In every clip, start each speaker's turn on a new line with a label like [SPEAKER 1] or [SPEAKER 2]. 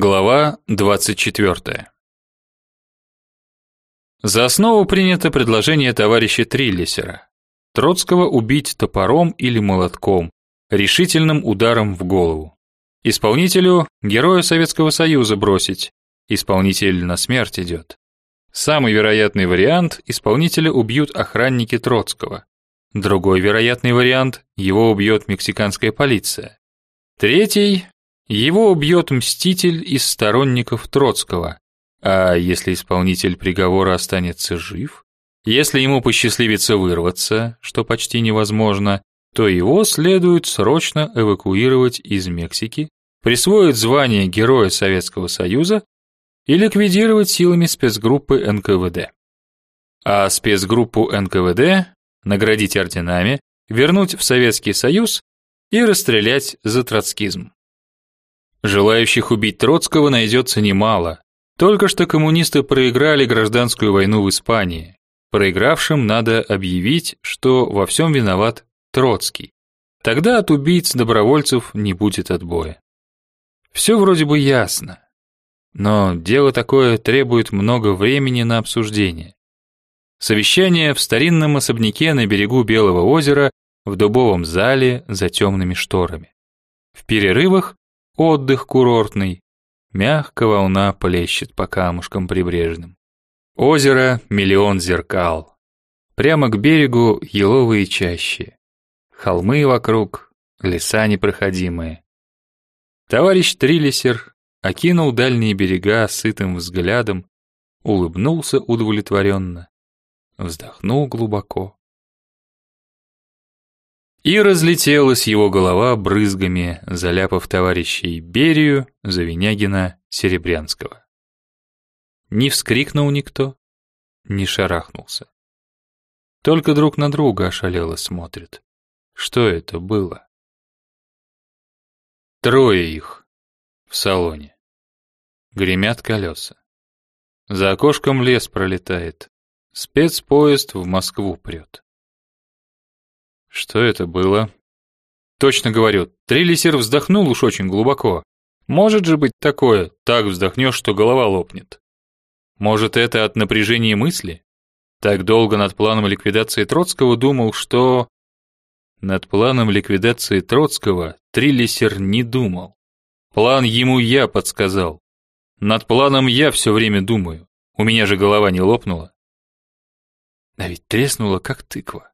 [SPEAKER 1] Глава 24. За основу принято предложение товарища Триллисера. Троцкого убить топором или молотком, решительным ударом в голову. Исполнителю героя Советского Союза бросить. Исполнитель на смерть идет. Самый вероятный вариант исполнителя убьют охранники Троцкого. Другой вероятный вариант его убьет мексиканская полиция. Третий его убьет мститель из сторонников Троцкого. А если исполнитель приговора останется жив, если ему посчастливится вырваться, что почти невозможно, то его следует срочно эвакуировать из Мексики, присвоить звание Героя Советского Союза и ликвидировать силами спецгруппы НКВД. А спецгруппу НКВД наградить орденами, вернуть в Советский Союз и расстрелять за троцкизм. Желающих убить Троцкого найдется немало. Только что коммунисты проиграли гражданскую войну в Испании. Проигравшим надо объявить, что во всем виноват Троцкий. Тогда от убийц-добровольцев не будет отбоя. Все вроде бы ясно. Но дело такое требует много времени на обсуждение. Совещание в старинном особняке на берегу Белого озера в дубовом зале за темными шторами. В перерывах Отдых курортный. Мягко волна плещет по камушкам прибрежным. Озеро — миллион зеркал. Прямо к берегу еловые чащи. Холмы вокруг, леса непроходимые. Товарищ Триллисер окинул дальние берега сытым взглядом, улыбнулся удовлетворенно, вздохнул глубоко. И разлетелась его голова брызгами, заляпав товарищей Берию, Завинягина, Серебрянского. Не вскрикнул никто, не шарахнулся. Только друг на друга ошалело смотрят. Что это было? Трое их в салоне. Гремят колеса. За окошком лес пролетает. Спецпоезд в Москву прет. Что это было? Точно говорю, Триллисер вздохнул уж очень глубоко. Может же быть такое, так вздохнешь, что голова лопнет. Может, это от напряжения мысли? Так долго над планом ликвидации Троцкого думал, что... Над планом ликвидации Троцкого Триллисер не думал. План ему я подсказал. Над планом я все время думаю. У меня же голова не лопнула. А ведь треснула, как тыква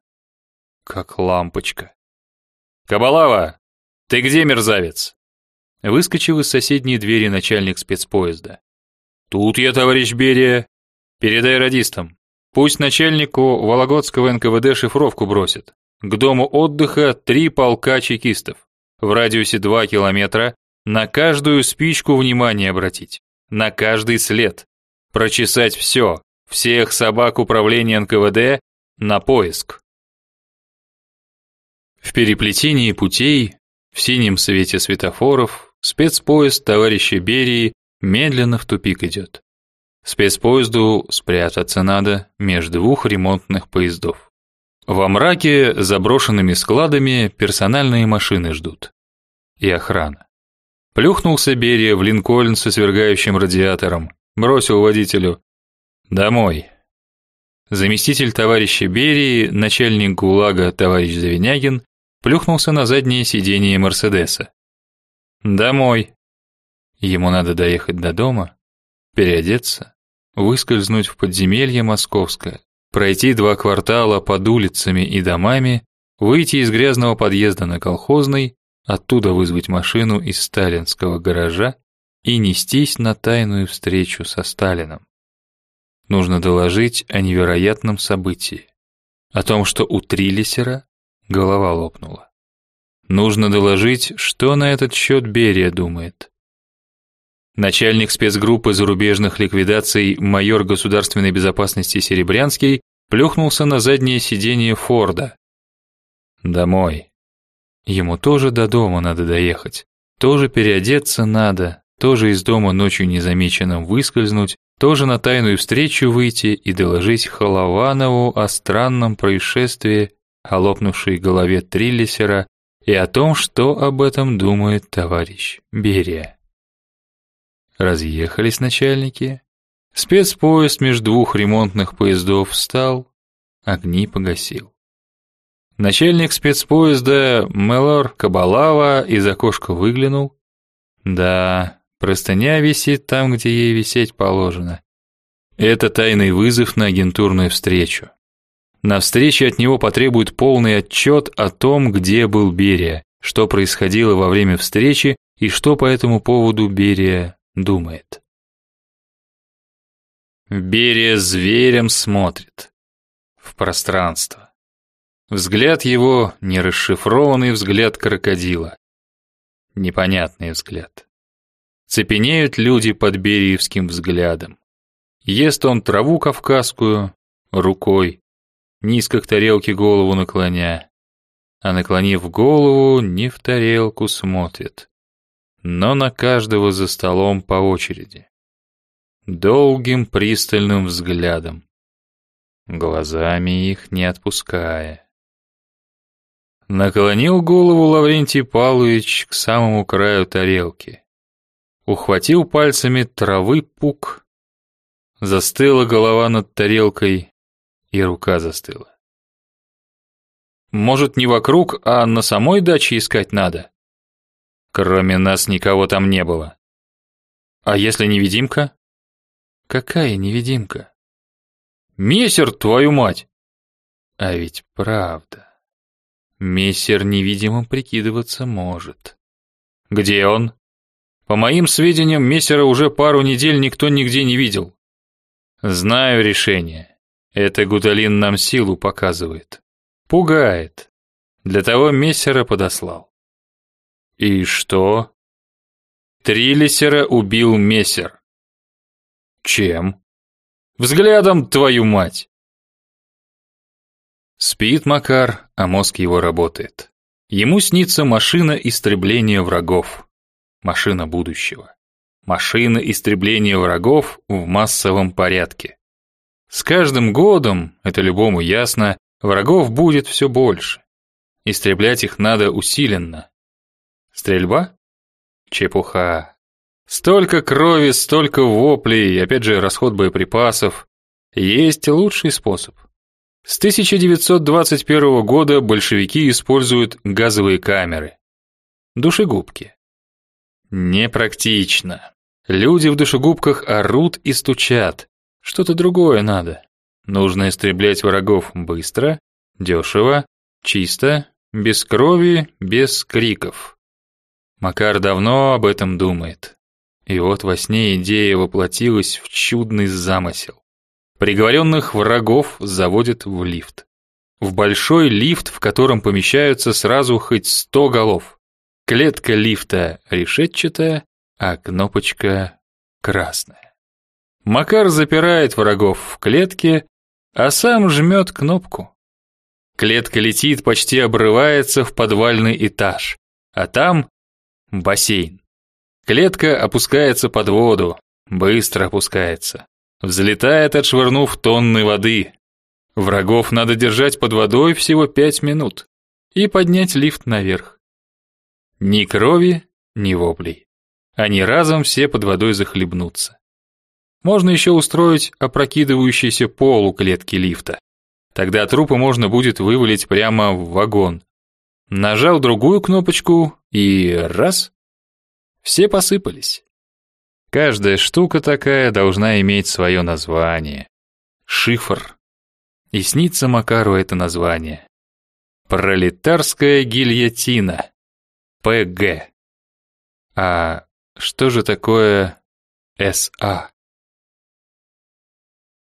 [SPEAKER 1] как лампочка. «Кабалава! Ты где, мерзавец?» Выскочил из соседней двери начальник спецпоезда. «Тут я, товарищ Берия. Передай радистам. Пусть начальнику Вологодского НКВД шифровку бросит. К дому отдыха три полка чекистов. В радиусе два километра. На каждую спичку внимание обратить. На каждый след. Прочесать все. Всех собак управления НКВД на поиск. В переплетении путей, в синем свете светофоров, спецпоезд товарища Берии медленно в тупик идет. Спецпоезду спрятаться надо между двух ремонтных поездов. Во мраке заброшенными складами персональные машины ждут. И охрана. Плюхнулся Берия в Линкольн со свергающим радиатором, бросил водителю «Домой». Заместитель товарища Берии, начальник ГУЛАГа товарищ Завинягин, плюхнулся на заднее сиденье Мерседеса. Домой. Ему надо доехать до дома, переодеться, выскользнуть в подземелье московское, пройти два квартала под улицами и домами, выйти из грязного подъезда на Колхозный, оттуда вызвать машину из сталинского гаража и нестись на тайную встречу со Сталином. Нужно доложить о невероятном событии, о том, что у Триллисера Голова лопнула. Нужно доложить, что на этот счет Берия думает. Начальник спецгруппы зарубежных ликвидаций майор государственной безопасности Серебрянский плюхнулся на заднее сиденье Форда. Домой. Ему тоже до дома надо доехать. Тоже переодеться надо, тоже из дома ночью незамеченным выскользнуть, тоже на тайную встречу выйти и доложить Холованову о странном происшествии о лопнувшей голове Триллисера и о том, что об этом думает товарищ Берия. Разъехались начальники. Спецпоезд между двух ремонтных поездов встал, огни погасил. Начальник спецпоезда Мелор Кабалава из окошка выглянул. Да, простыня висит там, где ей висеть положено. Это тайный вызов на агентурную встречу. На встрече от него потребуют полный отчет о том, где был Берия, что происходило во время встречи и что по этому поводу Берия думает. Берия зверем смотрит в пространство. Взгляд его не расшифрованный взгляд крокодила. Непонятный взгляд. Цепенеют люди под бериевским взглядом. Ест он траву кавказскую рукой, низко к тарелке голову наклоня, а наклонив голову, не в тарелку смотрит, но на каждого за столом по очереди. Долгим пристальным взглядом, глазами их не отпуская. Наклонил голову Лаврентий Павлович к самому краю тарелки. Ухватил пальцами травы пук. Застыла голова над тарелкой, и рука застыла. Может, не вокруг, а на самой даче искать надо? Кроме нас никого там не было. А если невидимка? Какая невидимка? Мессер, твою мать! А ведь правда. Мессер невидимым прикидываться может. Где он? По моим сведениям, мессера уже пару недель никто нигде не видел. Знаю решение. Это Гудалин нам силу показывает. Пугает. Для того мессера подослал. И что? Трилисера убил мессер. Чем? Взглядом, твою мать! Спит Макар, а мозг его работает. Ему снится машина истребления врагов. Машина будущего. Машина истребления врагов в массовом порядке. С каждым годом, это любому ясно, врагов будет все больше. Истреблять их надо усиленно. Стрельба? Чепуха. Столько крови, столько воплей, опять же расход боеприпасов. Есть лучший способ. С 1921 года большевики используют газовые камеры. Душегубки. Непрактично. Люди в душегубках орут и стучат. Что-то другое надо. Нужно истреблять врагов быстро, дешево, чисто, без крови, без криков. Макар давно об этом думает. И вот во сне идея воплотилась в чудный замысел. Приговоренных врагов заводят в лифт. В большой лифт, в котором помещаются сразу хоть сто голов. Клетка лифта решетчатая, а кнопочка красная. Макар запирает врагов в клетке, а сам жмет кнопку. Клетка летит, почти обрывается в подвальный этаж, а там бассейн. Клетка опускается под воду, быстро опускается. Взлетает, отшвырнув тонны воды. Врагов надо держать под водой всего пять минут и поднять лифт наверх. Ни крови, ни воплей. Они разом все под водой захлебнутся. Можно еще устроить опрокидывающийся пол у клетки лифта. Тогда трупы можно будет вывалить прямо в вагон. Нажал другую кнопочку и раз все посыпались. Каждая штука такая должна иметь свое название. Шифр. И снится Макару это название. Пролетарская гильотина. ПГ. А что же такое СА?